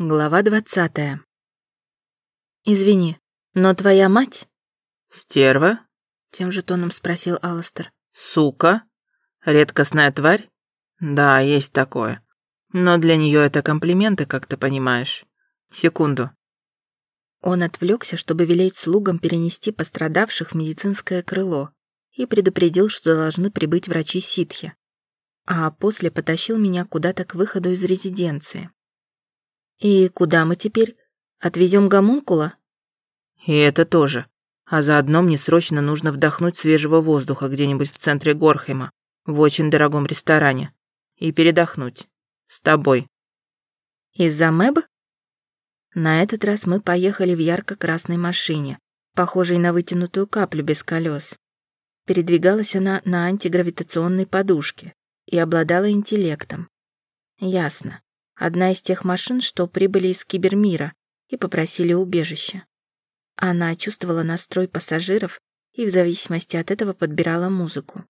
Глава двадцатая. «Извини, но твоя мать...» «Стерва?» — тем же тоном спросил Алластер. «Сука? Редкостная тварь? Да, есть такое. Но для нее это комплименты, как ты понимаешь. Секунду». Он отвлекся, чтобы велеть слугам перенести пострадавших в медицинское крыло и предупредил, что должны прибыть врачи ситхи. А после потащил меня куда-то к выходу из резиденции. «И куда мы теперь? Отвезем гомункула?» «И это тоже. А заодно мне срочно нужно вдохнуть свежего воздуха где-нибудь в центре Горхема, в очень дорогом ресторане. И передохнуть. С тобой». «Из-за Мэб?» На этот раз мы поехали в ярко-красной машине, похожей на вытянутую каплю без колес. Передвигалась она на антигравитационной подушке и обладала интеллектом. Ясно. Одна из тех машин, что прибыли из кибермира и попросили убежище. Она чувствовала настрой пассажиров и в зависимости от этого подбирала музыку.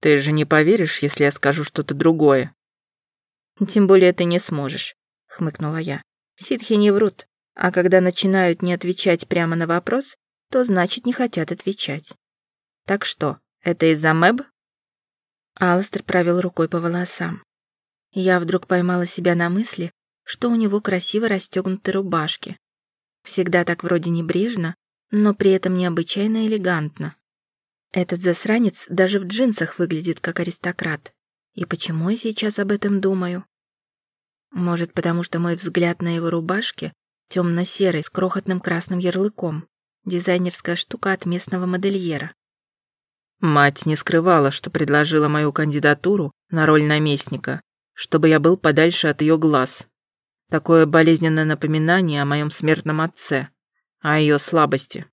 «Ты же не поверишь, если я скажу что-то другое?» «Тем более ты не сможешь», — хмыкнула я. «Ситхи не врут, а когда начинают не отвечать прямо на вопрос, то значит не хотят отвечать. Так что, это из-за Мэб?» Алстер провел рукой по волосам. Я вдруг поймала себя на мысли, что у него красиво расстегнуты рубашки. Всегда так вроде небрежно, но при этом необычайно элегантно. Этот засранец даже в джинсах выглядит как аристократ. И почему я сейчас об этом думаю? Может, потому что мой взгляд на его рубашке темно-серый с крохотным красным ярлыком. Дизайнерская штука от местного модельера. Мать не скрывала, что предложила мою кандидатуру на роль наместника, чтобы я был подальше от ее глаз. Такое болезненное напоминание о моем смертном отце, о ее слабости.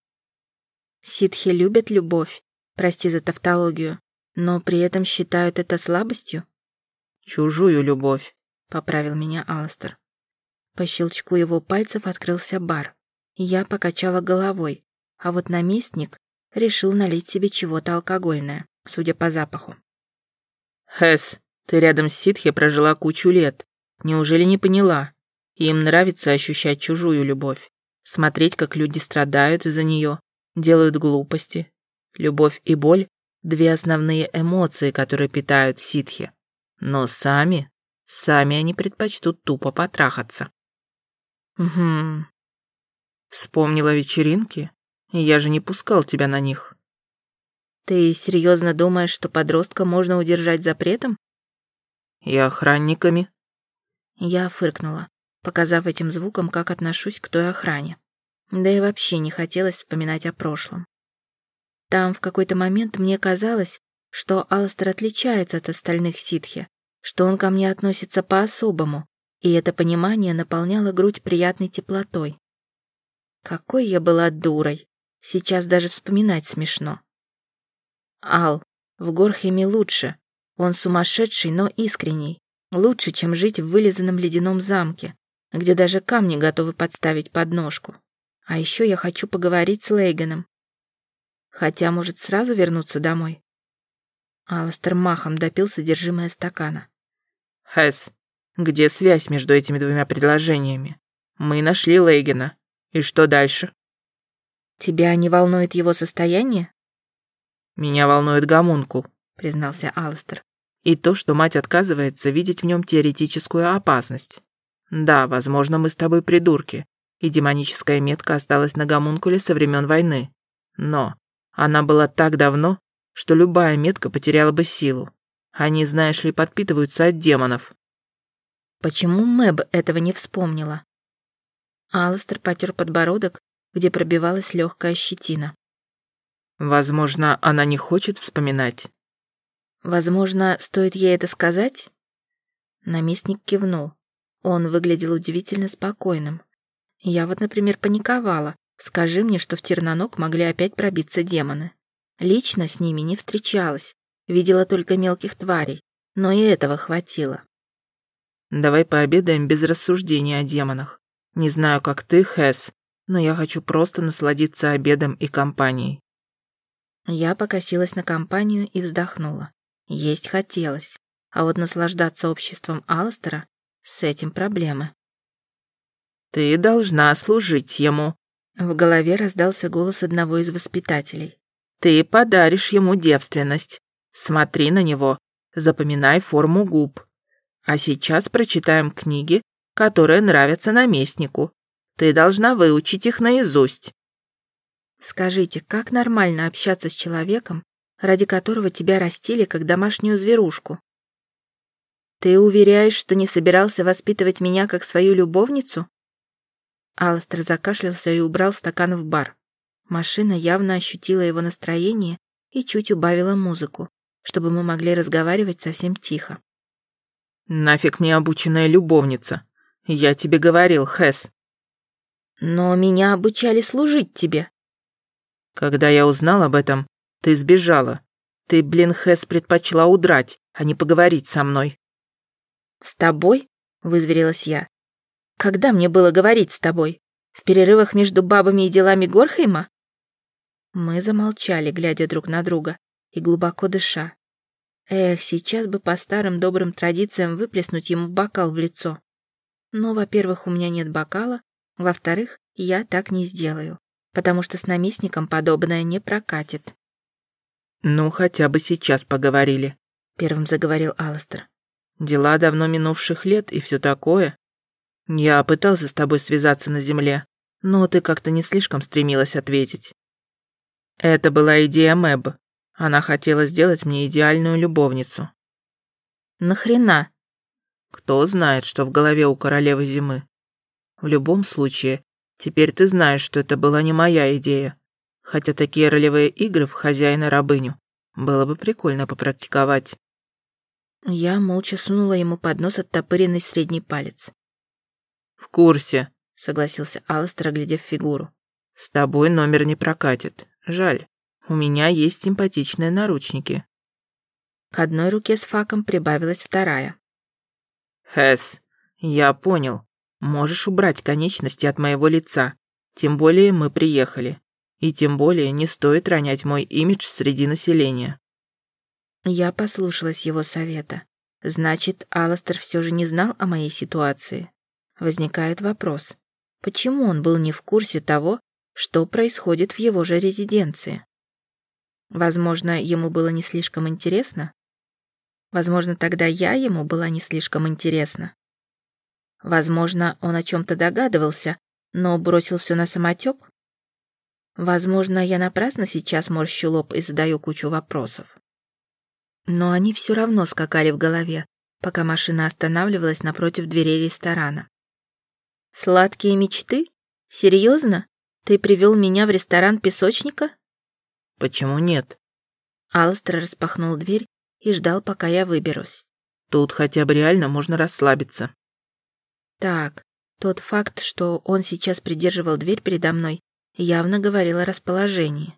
Ситхи любят любовь, прости за тавтологию, но при этом считают это слабостью? Чужую любовь, поправил меня Аластер. По щелчку его пальцев открылся бар. Я покачала головой, а вот наместник решил налить себе чего-то алкогольное, судя по запаху. «Хэс, ты рядом с ситхи прожила кучу лет. Неужели не поняла? Им нравится ощущать чужую любовь. Смотреть, как люди страдают из-за нее, делают глупости. Любовь и боль – две основные эмоции, которые питают ситхи. Но сами, сами они предпочтут тупо потрахаться. Угу. Вспомнила вечеринки? Я же не пускал тебя на них. Ты серьезно думаешь, что подростка можно удержать запретом? И охранниками». Я фыркнула, показав этим звуком, как отношусь к той охране. Да и вообще не хотелось вспоминать о прошлом. Там в какой-то момент мне казалось, что Алстер отличается от остальных ситхи, что он ко мне относится по-особому, и это понимание наполняло грудь приятной теплотой. Какой я была дурой. Сейчас даже вспоминать смешно. Ал, в Горхеме лучше, он сумасшедший, но искренний. Лучше, чем жить в вылизанном ледяном замке, где даже камни готовы подставить подножку. А еще я хочу поговорить с Лейганом. Хотя, может, сразу вернуться домой? Аластер махом допил содержимое стакана. Хэс, где связь между этими двумя предложениями? Мы нашли Лейгена. И что дальше? Тебя не волнует его состояние? Меня волнует гомункул. — признался Алластер. «И то, что мать отказывается видеть в нем теоретическую опасность. Да, возможно, мы с тобой придурки, и демоническая метка осталась на гомункуле со времен войны. Но она была так давно, что любая метка потеряла бы силу. Они, знаешь ли, подпитываются от демонов». «Почему Мэб этого не вспомнила?» Алластер потер подбородок, где пробивалась легкая щетина. «Возможно, она не хочет вспоминать. Возможно, стоит ей это сказать? Наместник кивнул. Он выглядел удивительно спокойным. Я вот, например, паниковала. Скажи мне, что в Терноног могли опять пробиться демоны. Лично с ними не встречалась. Видела только мелких тварей. Но и этого хватило. Давай пообедаем без рассуждений о демонах. Не знаю, как ты, Хэс, но я хочу просто насладиться обедом и компанией. Я покосилась на компанию и вздохнула. Есть хотелось, а вот наслаждаться обществом Алластера с этим проблемы. Ты должна служить ему. В голове раздался голос одного из воспитателей. Ты подаришь ему девственность. Смотри на него, запоминай форму губ. А сейчас прочитаем книги, которые нравятся наместнику. Ты должна выучить их наизусть. Скажите, как нормально общаться с человеком, ради которого тебя растили как домашнюю зверушку? Ты уверяешь, что не собирался воспитывать меня как свою любовницу? Алстер закашлялся и убрал стакан в бар. Машина явно ощутила его настроение и чуть убавила музыку, чтобы мы могли разговаривать совсем тихо. «Нафиг мне обученная любовница. Я тебе говорил, Хэс». «Но меня обучали служить тебе». «Когда я узнал об этом, ты сбежала. Ты, блин, Хэс, предпочла удрать, а не поговорить со мной». «С тобой?» — вызверилась я. «Когда мне было говорить с тобой? В перерывах между бабами и делами Горхейма?» Мы замолчали, глядя друг на друга и глубоко дыша. Эх, сейчас бы по старым добрым традициям выплеснуть ему бокал в лицо. Но, во-первых, у меня нет бокала, во-вторых, я так не сделаю, потому что с наместником подобное не прокатит. «Ну, хотя бы сейчас поговорили», — первым заговорил Алластер. «Дела давно минувших лет и все такое. Я пытался с тобой связаться на земле, но ты как-то не слишком стремилась ответить. Это была идея Мэб. Она хотела сделать мне идеальную любовницу. Нахрена? Кто знает, что в голове у королевы зимы. В любом случае, теперь ты знаешь, что это была не моя идея. Хотя такие ролевые игры в хозяина-рабыню было бы прикольно попрактиковать. Я молча сунула ему под нос оттопыренный средний палец. «В курсе», — согласился Алластер, оглядев фигуру. «С тобой номер не прокатит. Жаль, у меня есть симпатичные наручники». К одной руке с факом прибавилась вторая. «Хэс, я понял. Можешь убрать конечности от моего лица. Тем более мы приехали. И тем более не стоит ронять мой имидж среди населения». Я послушалась его совета. Значит, Аластер все же не знал о моей ситуации. Возникает вопрос, почему он был не в курсе того, что происходит в его же резиденции. Возможно, ему было не слишком интересно? Возможно, тогда я ему была не слишком интересна. Возможно, он о чем-то догадывался, но бросил все на самотек? Возможно, я напрасно сейчас морщу лоб и задаю кучу вопросов. Но они все равно скакали в голове, пока машина останавливалась напротив дверей ресторана. «Сладкие мечты? Серьезно? Ты привел меня в ресторан песочника? Почему нет? Алстер распахнул дверь и ждал, пока я выберусь. Тут хотя бы реально можно расслабиться. Так, тот факт, что он сейчас придерживал дверь передо мной, явно говорил о расположении.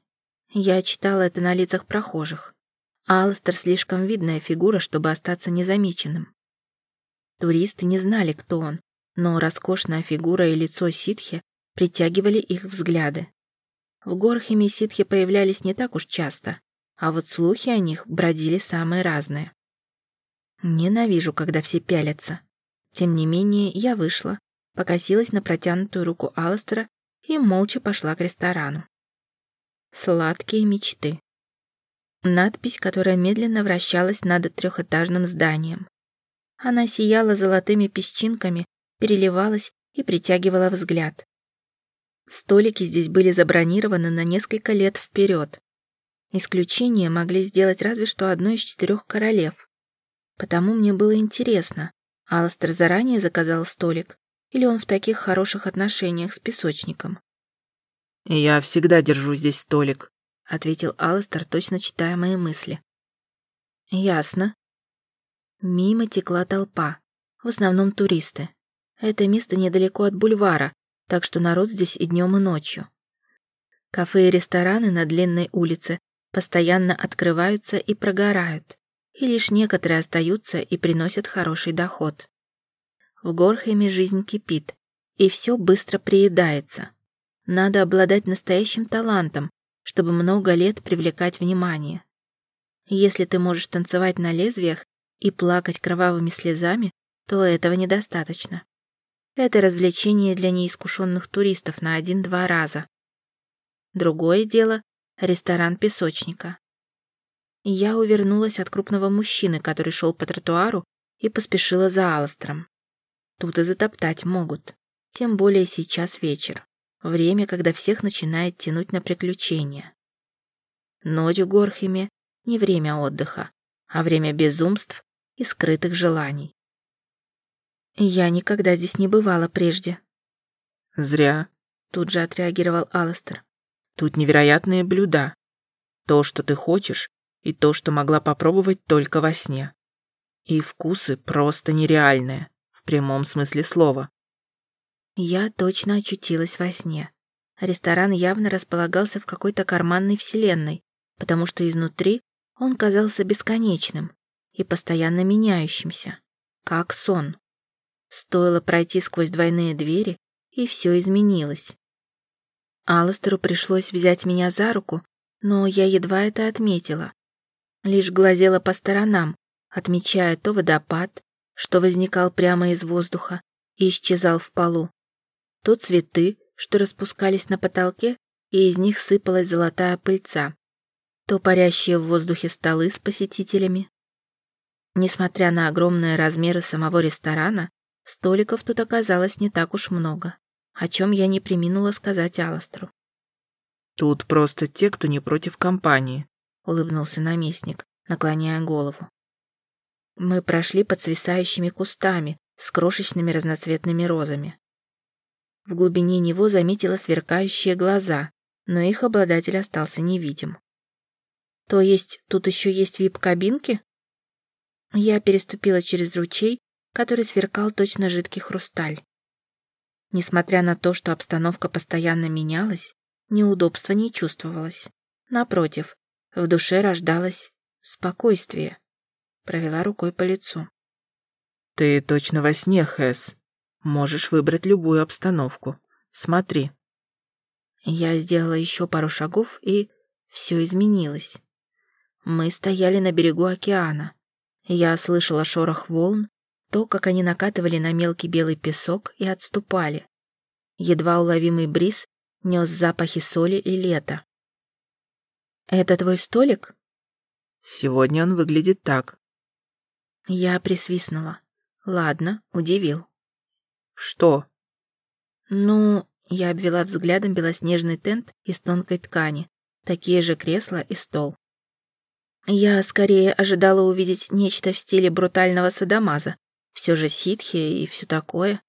Я читала это на лицах прохожих. Алстер слишком видная фигура, чтобы остаться незамеченным. Туристы не знали, кто он, но роскошная фигура и лицо ситхи притягивали их взгляды. В Горхеме ситхи появлялись не так уж часто, а вот слухи о них бродили самые разные. Ненавижу, когда все пялятся. Тем не менее, я вышла, покосилась на протянутую руку Алластера и молча пошла к ресторану. Сладкие мечты. Надпись, которая медленно вращалась над трехэтажным зданием. Она сияла золотыми песчинками, переливалась и притягивала взгляд. Столики здесь были забронированы на несколько лет вперед. Исключение могли сделать разве что одно из четырех королев. Потому мне было интересно, Аластер заранее заказал столик, или он в таких хороших отношениях с песочником? «Я всегда держу здесь столик», — ответил Аластер, точно читая мои мысли. «Ясно». Мимо текла толпа, в основном туристы. Это место недалеко от бульвара, так что народ здесь и днем, и ночью. Кафе и рестораны на длинной улице постоянно открываются и прогорают, и лишь некоторые остаются и приносят хороший доход. В Горхеме жизнь кипит, и все быстро приедается. Надо обладать настоящим талантом, чтобы много лет привлекать внимание. Если ты можешь танцевать на лезвиях и плакать кровавыми слезами, то этого недостаточно. это развлечение для неискушенных туристов на один-два раза. Другое дело — ресторан песочника. Я увернулась от крупного мужчины, который шел по тротуару, и поспешила за Аластером. Тут и затоптать могут. Тем более сейчас вечер. Время, когда всех начинает тянуть на приключения. Ночь в Горхеме — не время отдыха, а время безумств и скрытых желаний. Я никогда здесь не бывала прежде. Зря. Тут же отреагировал Аластер. Тут невероятные блюда. То, что ты хочешь, и то, что могла попробовать только во сне. И вкусы просто нереальные, прямом смысле слова. Я точно очутилась во сне. Ресторан явно располагался в какой-то карманной вселенной, потому что изнутри он казался бесконечным и постоянно меняющимся, как сон. Стоило пройти сквозь двойные двери, и все изменилось. Алластеру пришлось взять меня за руку, но я едва это отметила. Лишь глазела по сторонам, отмечая то водопад, что возникал прямо из воздуха и исчезал в полу, то цветы, что распускались на потолке, и из них сыпалась золотая пыльца, то парящие в воздухе столы с посетителями. Несмотря на огромные размеры самого ресторана, Столиков тут оказалось не так уж много, о чем я не приминула сказать Аластру. «Тут просто те, кто не против компании», — улыбнулся наместник, наклоняя голову. Мы прошли под свисающими кустами с крошечными разноцветными розами. В глубине него заметила сверкающие глаза, но их обладатель остался невидим. То есть тут еще есть вип-кабинки? Я переступила через ручей который сверкал точно жидкий хрусталь. Несмотря на то, что обстановка постоянно менялась, неудобства не чувствовалось. Напротив, в душе рождалось спокойствие. Провела рукой по лицу. «Ты точно во сне, Хэс. Можешь выбрать любую обстановку. Смотри». Я сделала еще пару шагов, и все изменилось. Мы стояли на берегу океана. Я слышала шорох волн то, как они накатывали на мелкий белый песок и отступали. Едва уловимый бриз нес запахи соли и лета. «Это твой столик?» «Сегодня он выглядит так». Я присвистнула. «Ладно, удивил». «Что?» «Ну...» Я обвела взглядом белоснежный тент из тонкой ткани, такие же кресла и стол. Я скорее ожидала увидеть нечто в стиле брутального садомаза, все же ситхи и все такое.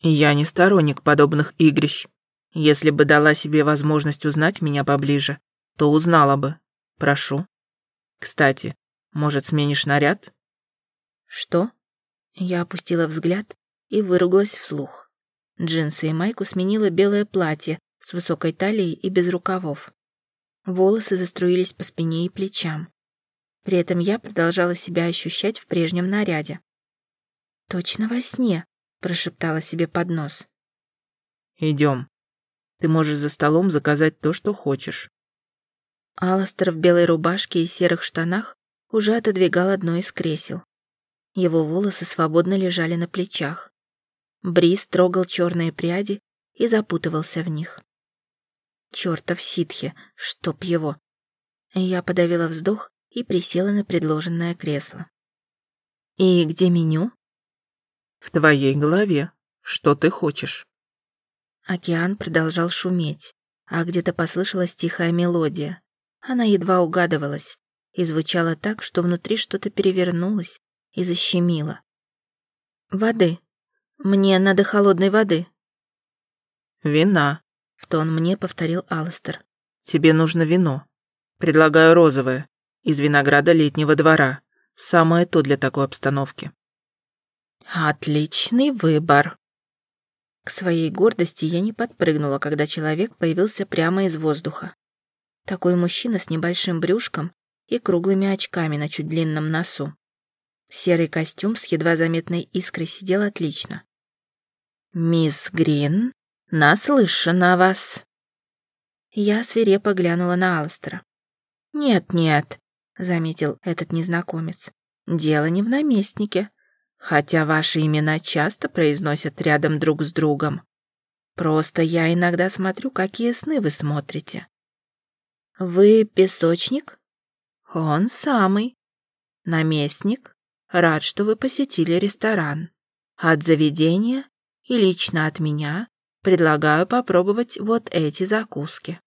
Я не сторонник подобных игрищ. Если бы дала себе возможность узнать меня поближе, то узнала бы. Прошу. Кстати, может, сменишь наряд? Что? Я опустила взгляд и выругалась вслух. Джинсы и майку сменила белое платье с высокой талией и без рукавов. Волосы заструились по спине и плечам. При этом я продолжала себя ощущать в прежнем наряде. «Точно во сне», — прошептала себе под нос. «Идем. Ты можешь за столом заказать то, что хочешь». Аластер в белой рубашке и серых штанах уже отодвигал одно из кресел. Его волосы свободно лежали на плечах. Бриз трогал черные пряди и запутывался в них. Чертов ситхи, чтоб его. Я подавила вздох и присела на предложенное кресло. «И где меню?» В твоей голове. Что ты хочешь?» Океан продолжал шуметь, а где-то послышалась тихая мелодия. Она едва угадывалась и звучала так, что внутри что-то перевернулось и защемило. «Воды. Мне надо холодной воды». «Вина», — в тон мне повторил Алластер. «Тебе нужно вино. Предлагаю розовое, из винограда летнего двора. Самое то для такой обстановки». Отличный выбор. К своей гордости я не подпрыгнула, когда человек появился прямо из воздуха. Такой мужчина с небольшим брюшком и круглыми очками на чуть длинном носу. Серый костюм с едва заметной искрой сидел отлично. «Мисс Грин, наслышана вас». Я свирепо глянула на Алстера. «Нет-нет», — заметил этот незнакомец, — «дело не в наместнике. хотя ваши имена часто произносят рядом друг с другом. Просто я иногда смотрю, какие сны вы смотрите. Вы песочник? Он самый. Наместник, рад, что вы посетили ресторан. От заведения и лично от меня предлагаю попробовать вот эти закуски.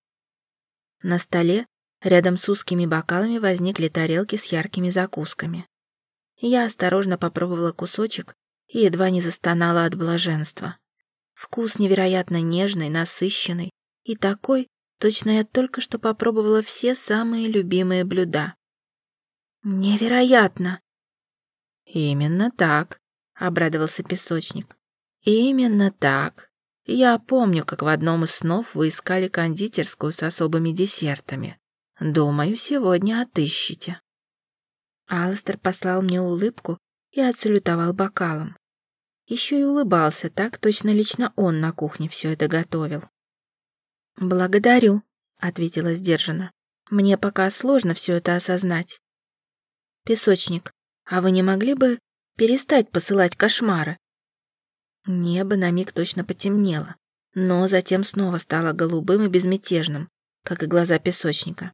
На столе рядом с узкими бокалами возникли тарелки с яркими закусками. Я осторожно попробовала кусочек и едва не застонала от блаженства. Вкус невероятно нежный, насыщенный и такой, точно я только что попробовала все самые любимые блюда. Невероятно! Именно так, обрадовался песочник. Именно так. Я помню, как в одном из снов вы искали кондитерскую с особыми десертами. Думаю, сегодня отыщете. Алстер послал мне улыбку и отсалютовал бокалом. Еще и улыбался так, точно лично он на кухне все это готовил. «Благодарю», — ответила сдержанно. «Мне пока сложно все это осознать». «Песочник, а вы не могли бы перестать посылать кошмары?» Небо на миг точно потемнело, но затем снова стало голубым и безмятежным, как и глаза песочника.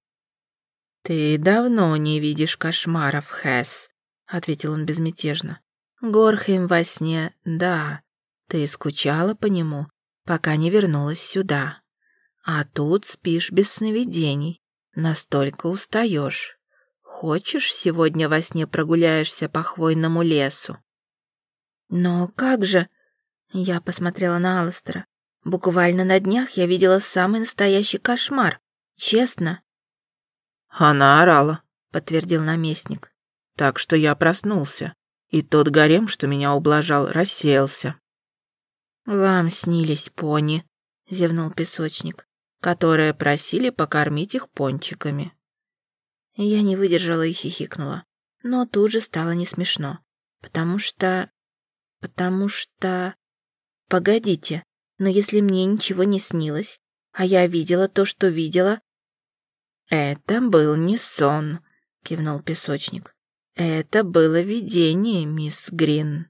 «Ты давно не видишь кошмаров, Хэс», — ответил он безмятежно. «Горхейм во сне, да. Ты скучала по нему, пока не вернулась сюда. А тут спишь без сновидений, настолько устаешь. Хочешь, сегодня во сне прогуляешься по хвойному лесу?» «Но как же...» Я посмотрела на Алластера. «Буквально на днях я видела самый настоящий кошмар. Честно». «Она орала», — подтвердил наместник. «Так что я проснулся, и тот гарем, что меня ублажал, рассеялся». «Вам снились пони», — зевнул песочник, «которые просили покормить их пончиками». Я не выдержала и хихикнула, но тут же стало не смешно, потому что... потому что... Погодите, но если мне ничего не снилось, а я видела то, что видела, «Это был не сон», — кивнул песочник. «Это было видение, мисс Грин».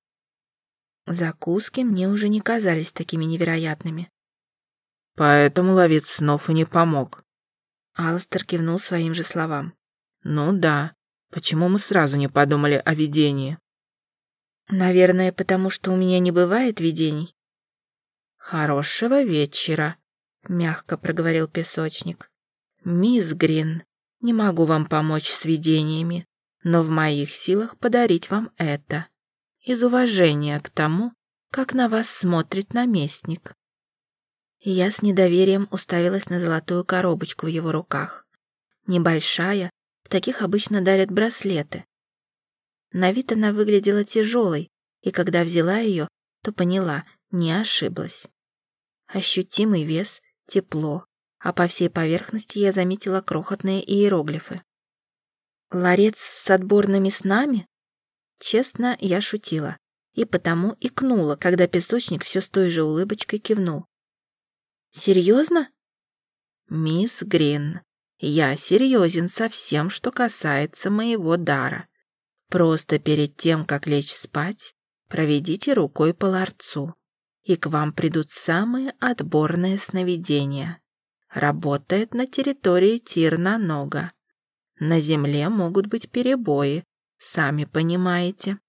Закуски мне уже не казались такими невероятными. «Поэтому ловец снов и не помог». Алстер кивнул своим же словам. «Ну да. Почему мы сразу не подумали о видении?» «Наверное, потому что у меня не бывает видений». «Хорошего вечера», — мягко проговорил песочник. «Мисс Грин, не могу вам помочь с видениями, но в моих силах подарить вам это. Из уважения к тому, как на вас смотрит наместник». Я с недоверием уставилась на золотую коробочку в его руках. Небольшая, в таких обычно дарят браслеты. На вид она выглядела тяжелой, и когда взяла ее, то поняла, не ошиблась. Ощутимый вес, тепло, а по всей поверхности я заметила крохотные иероглифы. «Ларец с отборными снами?» Честно, я шутила, и потому икнула, когда песочник все с той же улыбочкой кивнул. «Серьезно?» «Мисс Грин, я серьезен со всем, что касается моего дара. Просто перед тем, как лечь спать, проведите рукой по ларцу, и к вам придут самые отборные сновидения работает на территории Тирна-Нога. На земле могут быть перебои, сами понимаете.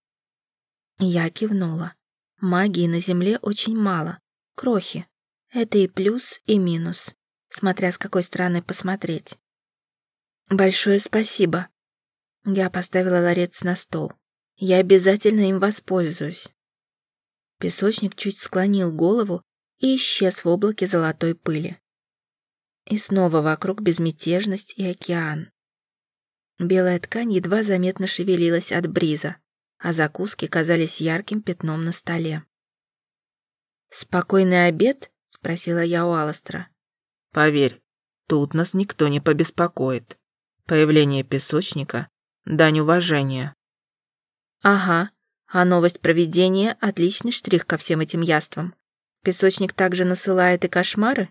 Я кивнула. Магии на земле очень мало. Крохи. Это и плюс, и минус, смотря с какой стороны посмотреть. Большое спасибо. Я поставила ларец на стол. Я обязательно им воспользуюсь. Песочник чуть склонил голову и исчез в облаке золотой пыли. И снова вокруг безмятежность и океан. Белая ткань едва заметно шевелилась от бриза, а закуски казались ярким пятном на столе. «Спокойный обед?» — спросила я у Аластера. «Поверь, тут нас никто не побеспокоит. Появление песочника — дань уважения». «Ага, а новость проведения — отличный штрих ко всем этим яствам. Песочник также насылает и кошмары?»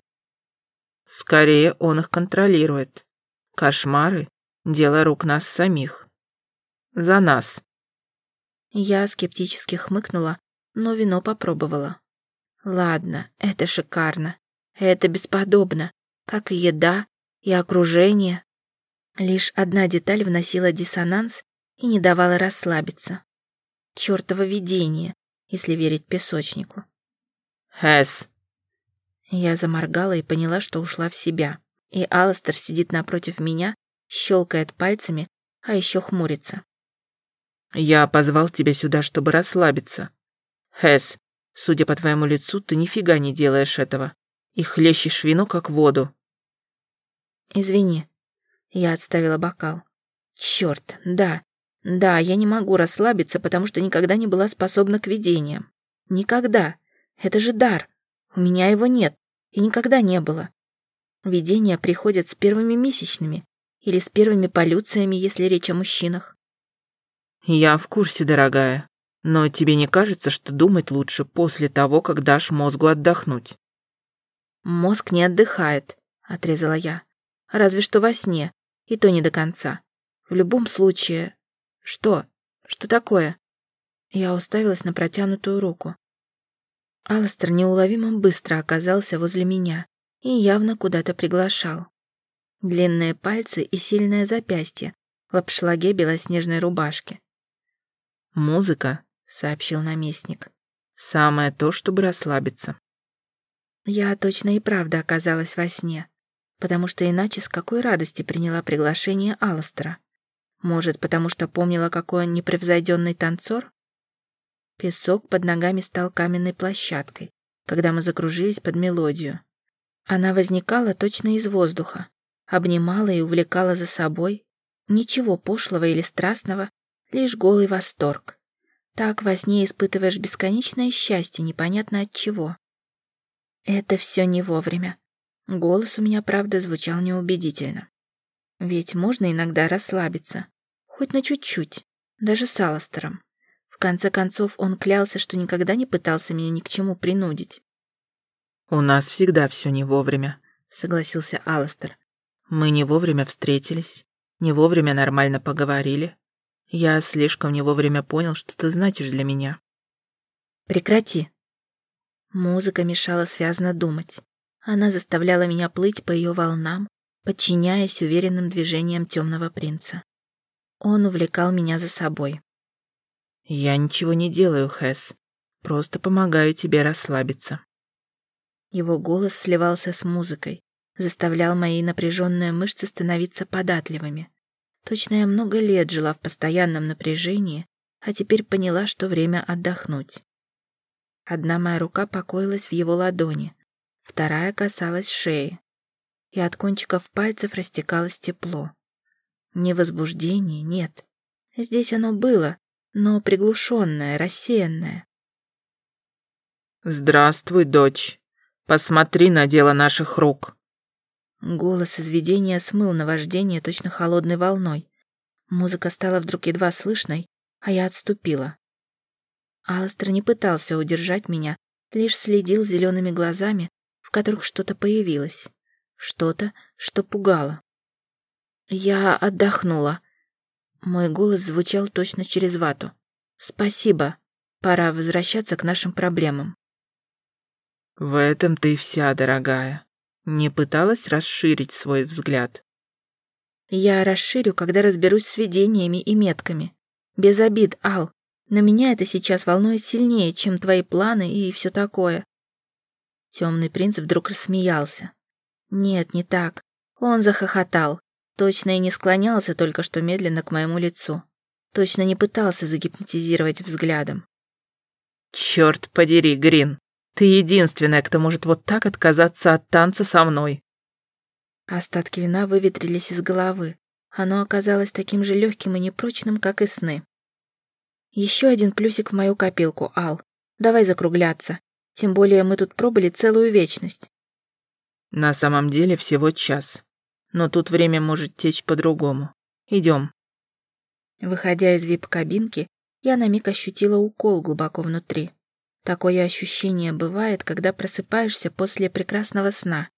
Скорее, он их контролирует. Кошмары — дело рук нас самих. За нас. Я скептически хмыкнула, но вино попробовала. Ладно, это шикарно. Это бесподобно. Как и еда, и окружение. Лишь одна деталь вносила диссонанс и не давала расслабиться. Чёртово видение, если верить песочнику. «Хэс!» Я заморгала и поняла, что ушла в себя. И Алластер сидит напротив меня, щелкает пальцами, а еще хмурится. «Я позвал тебя сюда, чтобы расслабиться. Хэс, судя по твоему лицу, ты нифига не делаешь этого и хлещешь вино, как воду». «Извини». Я отставила бокал. «Чёрт, да, да, я не могу расслабиться, потому что никогда не была способна к видениям. Никогда. Это же дар. У меня его нет и никогда не было. Видения приходят с первыми месячными или с первыми полюциями, если речь о мужчинах. Я в курсе, дорогая. Но тебе не кажется, что думать лучше после того, как дашь мозгу отдохнуть? Мозг не отдыхает, отрезала я. Разве что во сне, и то не до конца. В любом случае, «Что? Что такое?» Я уставилась на протянутую руку. Алластер неуловимо быстро оказался возле меня и явно куда-то приглашал. Длинные пальцы и сильное запястье в обшлаге белоснежной рубашки. «Музыка», — сообщил наместник. «Самое то, чтобы расслабиться». Я точно и правда оказалась во сне, потому что иначе с какой радости приняла приглашение Алластера. Может, потому что помнила, какой он непревзойденный танцор? Песок под ногами стал каменной площадкой, когда мы закружились под мелодию. Она возникала точно из воздуха, обнимала и увлекала за собой. Ничего пошлого или страстного, лишь голый восторг. Так во сне испытываешь бесконечное счастье, непонятно от чего. Это все не вовремя. Голос у меня, правда, звучал неубедительно. Ведь можно иногда расслабиться. Хоть на чуть-чуть. Даже с Алластером. В конце концов, он клялся, что никогда не пытался меня ни к чему принудить. «У нас всегда все не вовремя», — согласился Алластер. «Мы не вовремя встретились, не вовремя нормально поговорили. Я слишком не вовремя понял, что ты значишь для меня». «Прекрати». Музыка мешала связно думать. Она заставляла меня плыть по ее волнам, подчиняясь уверенным движениям темного принца. Он увлекал меня за собой. «Я ничего не делаю, Хэс. Просто помогаю тебе расслабиться». Его голос сливался с музыкой, заставлял мои напряженные мышцы становиться податливыми. Точно я много лет жила в постоянном напряжении, а теперь поняла, что время отдохнуть. Одна моя рука покоилась в его ладони, вторая касалась шеи и от кончиков пальцев растекалось тепло. Не возбуждение, нет. Здесь оно было, но приглушенное, рассеянное. «Здравствуй, дочь. Посмотри на дело наших рук». Голос из видения смыл наваждение точно холодной волной. Музыка стала вдруг едва слышной, а я отступила. Аластер не пытался удержать меня, лишь следил зелеными глазами, в которых что-то появилось. Что-то, что пугало. Я отдохнула. Мой голос звучал точно через вату. Спасибо. Пора возвращаться к нашим проблемам. В этом ты вся, дорогая. Не пыталась расширить свой взгляд? Я расширю, когда разберусь с видениями и метками. Без обид, Ал. Но меня это сейчас волнует сильнее, чем твои планы и все такое. Темный принц вдруг рассмеялся. Нет, не так. Он захохотал. Точно и не склонялся только что медленно к моему лицу. Точно не пытался загипнотизировать взглядом. Черт подери, Грин. Ты единственная, кто может вот так отказаться от танца со мной. Остатки вина выветрились из головы. Оно оказалось таким же легким и непрочным, как и сны. Еще один плюсик в мою копилку, Ал. Давай закругляться. Тем более мы тут пробыли целую вечность. На самом деле всего час. Но тут время может течь по-другому. Идем. Выходя из вип-кабинки, я на миг ощутила укол глубоко внутри. Такое ощущение бывает, когда просыпаешься после прекрасного сна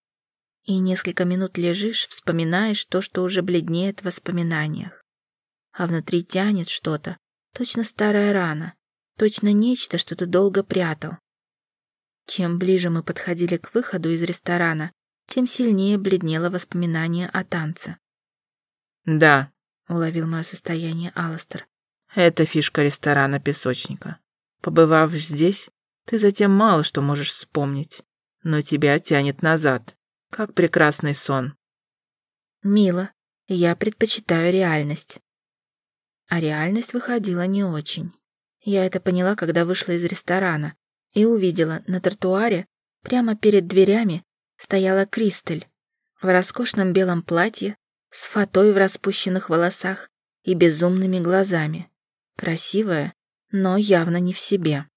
и несколько минут лежишь, вспоминаешь то, что уже бледнеет в воспоминаниях. А внутри тянет что-то, Точно старая рана. Точно нечто, что ты долго прятал. Чем ближе мы подходили к выходу из ресторана, тем сильнее бледнело воспоминание о танце. «Да», — уловил мое состояние Алластер. «это фишка ресторана «Песочника». Побывав здесь, ты затем мало что можешь вспомнить, но тебя тянет назад, как прекрасный сон». «Мило. Я предпочитаю реальность». А реальность выходила не очень. Я это поняла, когда вышла из ресторана и увидела на тротуаре, прямо перед дверями, стояла Кристаль в роскошном белом платье, с фатой в распущенных волосах и безумными глазами. Красивая, но явно не в себе.